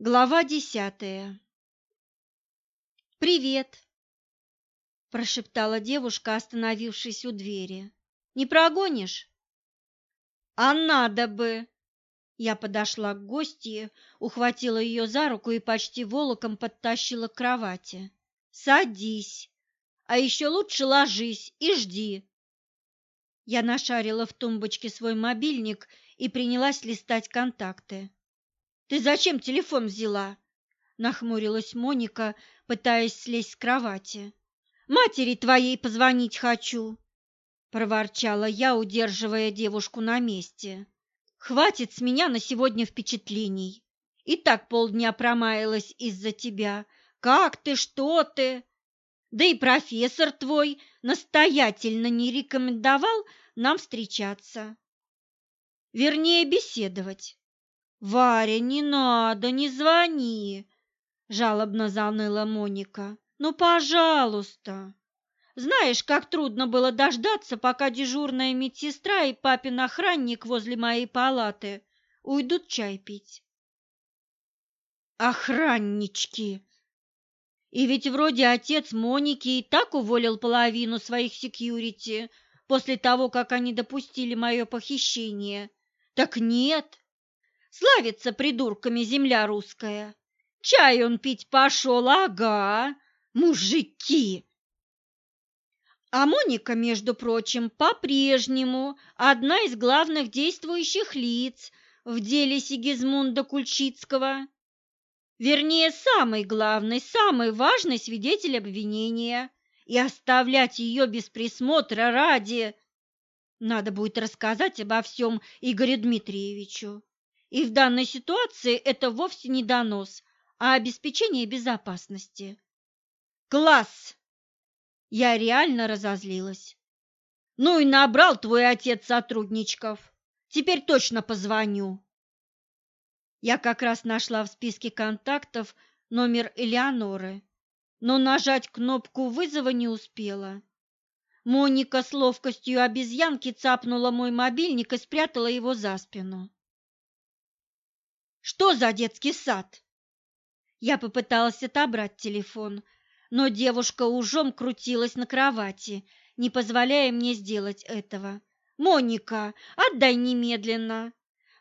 Глава десятая «Привет!» – прошептала девушка, остановившись у двери. «Не прогонишь?» «А надо бы!» Я подошла к гостье, ухватила ее за руку и почти волоком подтащила к кровати. «Садись, а еще лучше ложись и жди!» Я нашарила в тумбочке свой мобильник и принялась листать контакты. Ты зачем телефон взяла? Нахмурилась Моника, пытаясь слезть с кровати. Матери твоей позвонить хочу, проворчала я, удерживая девушку на месте. Хватит с меня на сегодня впечатлений. И так полдня промаялась из-за тебя. Как ты, что ты? Да и профессор твой настоятельно не рекомендовал нам встречаться. Вернее, беседовать. «Варя, не надо, не звони!» – жалобно заныла Моника. «Ну, пожалуйста!» Знаешь, как трудно было дождаться, пока дежурная медсестра и папин охранник возле моей палаты уйдут чай пить. Охраннички! И ведь вроде отец Моники и так уволил половину своих секьюрити после того, как они допустили мое похищение. Так нет, Славится придурками земля русская. Чай он пить пошел, ага, мужики. А Моника, между прочим, по-прежнему одна из главных действующих лиц в деле Сигизмунда Кульчицкого. Вернее, самый главный, самый важный свидетель обвинения. И оставлять ее без присмотра ради... Надо будет рассказать обо всем Игорю Дмитриевичу. И в данной ситуации это вовсе не донос, а обеспечение безопасности. Класс! Я реально разозлилась. Ну и набрал твой отец сотрудничков. Теперь точно позвоню. Я как раз нашла в списке контактов номер Элеоноры, но нажать кнопку вызова не успела. Моника с ловкостью обезьянки цапнула мой мобильник и спрятала его за спину. Что за детский сад? Я попыталась отобрать телефон, но девушка ужом крутилась на кровати, не позволяя мне сделать этого. «Моника, отдай немедленно!»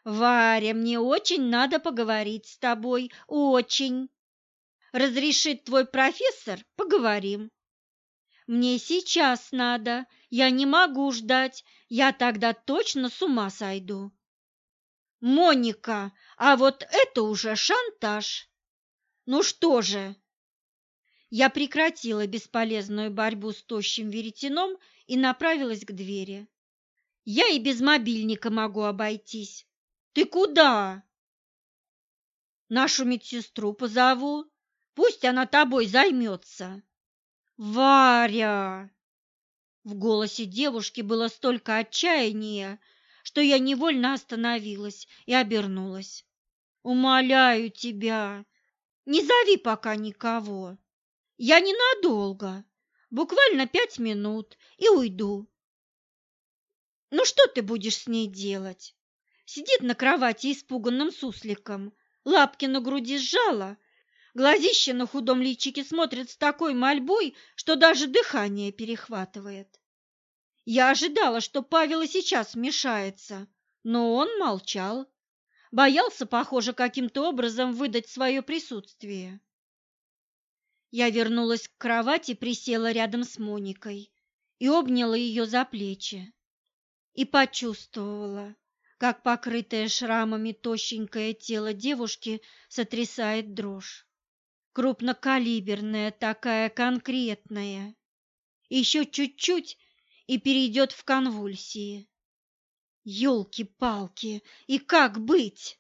«Варя, мне очень надо поговорить с тобой, очень!» «Разрешит твой профессор? Поговорим!» «Мне сейчас надо, я не могу ждать, я тогда точно с ума сойду!» «Моника, а вот это уже шантаж. Ну что же? Я прекратила бесполезную борьбу с тощим веретеном и направилась к двери. Я и без мобильника могу обойтись. Ты куда? Нашу медсестру позову. Пусть она тобой займется. Варя! В голосе девушки было столько отчаяния, что я невольно остановилась и обернулась. Умоляю тебя, не зови пока никого. Я ненадолго, буквально пять минут, и уйду. Ну что ты будешь с ней делать? Сидит на кровати испуганным сусликом, лапки на груди сжала, глазище на худом личике смотрит с такой мольбой, что даже дыхание перехватывает. Я ожидала, что Павел и сейчас вмешается, но он молчал. Боялся, похоже, каким-то образом выдать свое присутствие. Я вернулась к кровати, присела рядом с Моникой и обняла ее за плечи. И почувствовала, как покрытое шрамами тощенькое тело девушки сотрясает дрожь. Крупнокалиберная, такая конкретная. Еще чуть-чуть и перейдет в конвульсии. Ёлки-палки, и как быть?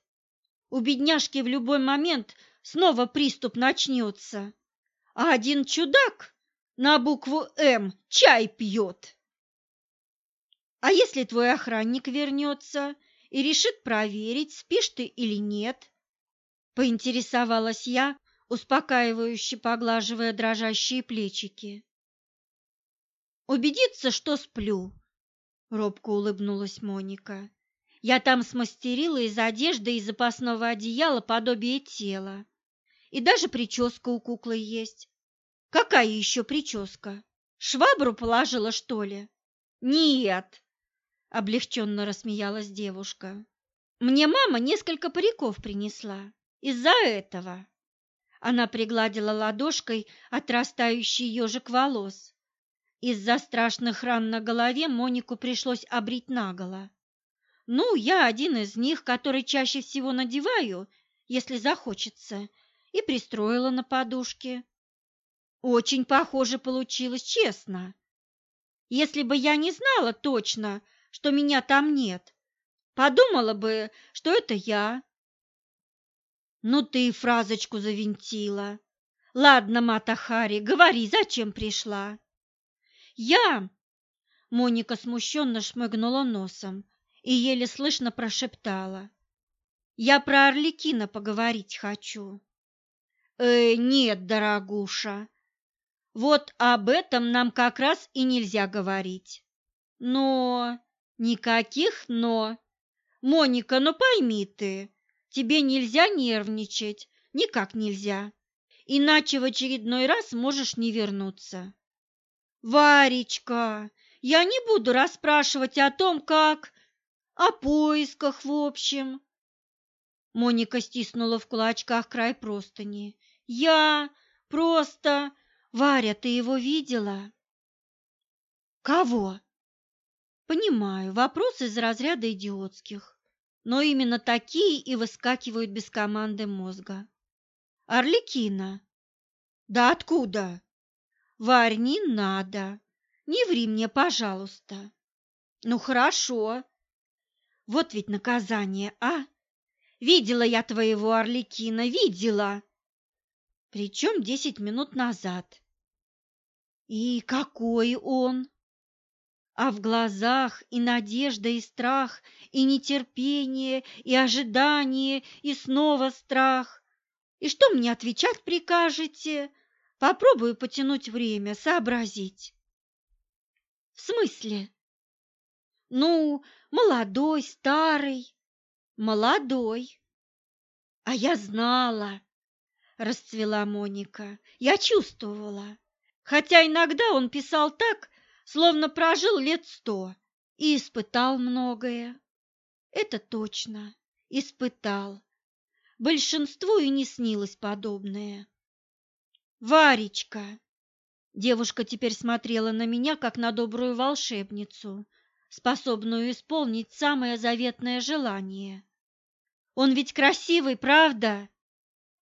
У бедняжки в любой момент снова приступ начнется, а один чудак на букву «М» чай пьет. А если твой охранник вернется и решит проверить, спишь ты или нет? Поинтересовалась я, успокаивающе поглаживая дрожащие плечики. Убедиться, что сплю, Робко улыбнулась Моника. Я там смастерила из одежды и запасного одеяла подобие тела. И даже прическа у куклы есть. Какая еще прическа? Швабру положила, что ли? Нет, облегченно рассмеялась девушка. Мне мама несколько париков принесла. Из-за этого. Она пригладила ладошкой отрастающий ежик волос. Из-за страшных ран на голове Монику пришлось обрить наголо. Ну, я один из них, который чаще всего надеваю, если захочется, и пристроила на подушке. Очень похоже получилось, честно. Если бы я не знала точно, что меня там нет, подумала бы, что это я. Ну ты фразочку завинтила. Ладно, Мата Хари, говори, зачем пришла? Я... Моника смущенно шмыгнула носом и еле слышно прошептала. Я про Орликина поговорить хочу. Э, нет, дорогуша, вот об этом нам как раз и нельзя говорить. Но... Никаких «но». Моника, ну пойми ты, тебе нельзя нервничать, никак нельзя. Иначе в очередной раз можешь не вернуться. Варечка, я не буду расспрашивать о том, как... О поисках, в общем. Моника стиснула в кулачках край простыни. Я просто... Варя, ты его видела? Кого? Понимаю, вопрос из разряда идиотских, но именно такие и выскакивают без команды мозга. Орликина. Да откуда? Варь, не надо. Не ври мне, пожалуйста. Ну хорошо. Вот ведь наказание, а? Видела я твоего Орликина, видела причем десять минут назад. И какой он! А в глазах и надежда, и страх, и нетерпение, и ожидание, и снова страх. И что мне отвечать прикажете? Попробую потянуть время, сообразить. В смысле? Ну, молодой, старый. Молодой. А я знала расцвела Моника. Я чувствовала. Хотя иногда он писал так, словно прожил лет сто и испытал многое. Это точно, испытал. Большинству и не снилось подобное. Варечка! Девушка теперь смотрела на меня, как на добрую волшебницу, способную исполнить самое заветное желание. Он ведь красивый, правда?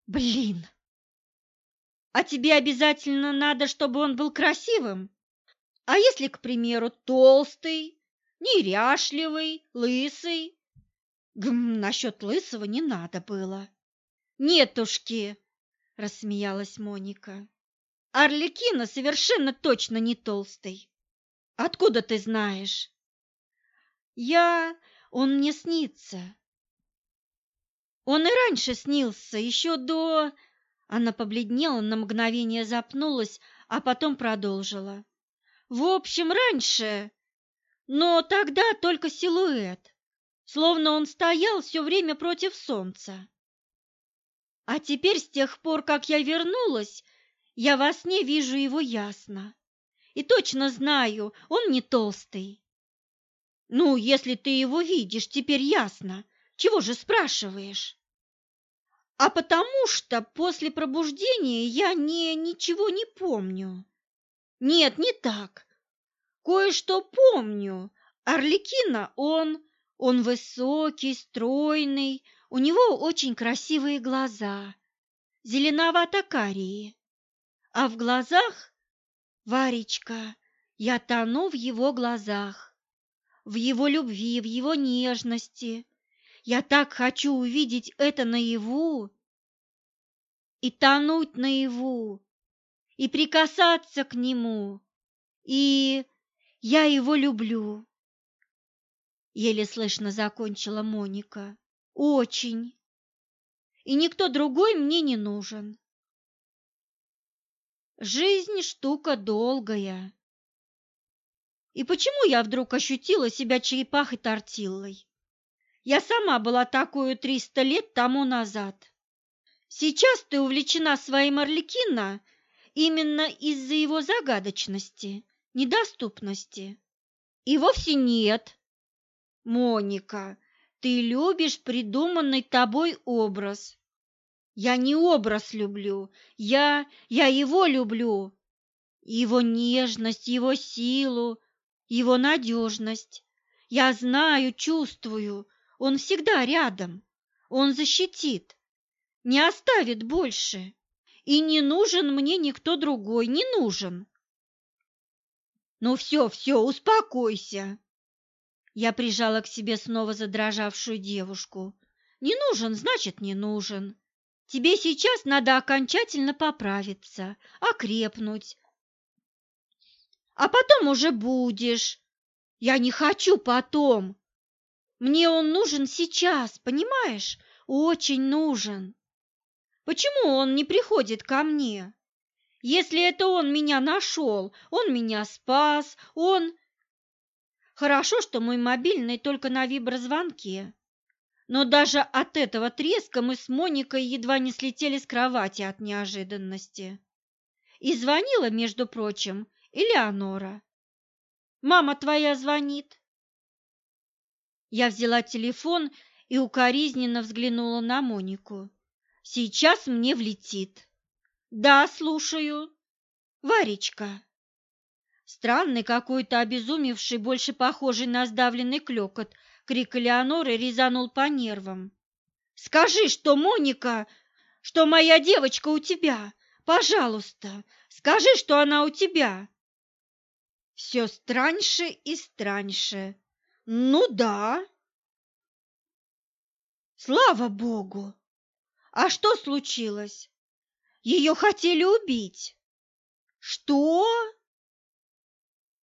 Блин! А тебе обязательно надо, чтобы он был красивым? А если, к примеру, толстый, неряшливый, лысый? Гм, насчет лысого не надо было. Нетушки, рассмеялась Моника. Орликина совершенно точно не толстый. Откуда ты знаешь? Я... Он мне снится. Он и раньше снился, еще до... Она побледнела, на мгновение запнулась, а потом продолжила. В общем, раньше, но тогда только силуэт, словно он стоял все время против солнца. А теперь, с тех пор, как я вернулась, я во сне вижу его ясно. И точно знаю, он не толстый. Ну, если ты его видишь, теперь ясно. Чего же спрашиваешь? А потому что после пробуждения я не ничего не помню. Нет, не так. Кое-что помню. Орликина он, он высокий, стройный, у него очень красивые глаза, зеленовато-карие. А в глазах, Варечка, я тону в его глазах, в его любви, в его нежности. Я так хочу увидеть это наяву и тонуть наяву, и прикасаться к нему, и я его люблю. Еле слышно закончила Моника. Очень. И никто другой мне не нужен. Жизнь штука долгая. И почему я вдруг ощутила себя черепахой-тортиллой? Я сама была такую триста лет тому назад. Сейчас ты увлечена своим Орликино именно из-за его загадочности, недоступности. И вовсе нет. Моника, ты любишь придуманный тобой образ. Я не образ люблю, я, я его люблю. Его нежность, его силу, его надежность. Я знаю, чувствую, он всегда рядом, он защитит, не оставит больше. И не нужен мне никто другой, не нужен. Ну все, все, успокойся. Я прижала к себе снова задрожавшую девушку. Не нужен, значит, не нужен. Тебе сейчас надо окончательно поправиться, окрепнуть. А потом уже будешь. Я не хочу потом. Мне он нужен сейчас, понимаешь? Очень нужен. Почему он не приходит ко мне? Если это он меня нашел, он меня спас, он... Хорошо, что мой мобильный только на виброзвонке. Но даже от этого треска мы с Моникой едва не слетели с кровати от неожиданности. И звонила, между прочим, Элеонора. «Мама твоя звонит». Я взяла телефон и укоризненно взглянула на Монику. «Сейчас мне влетит». «Да, слушаю». «Варечка». Странный какой-то обезумевший, больше похожий на сдавленный клёкот – Крик Элеоноры резанул по нервам. «Скажи, что Моника, что моя девочка у тебя! Пожалуйста, скажи, что она у тебя!» Все страньше и страньше. «Ну да!» «Слава Богу! А что случилось? Ее хотели убить!» «Что?»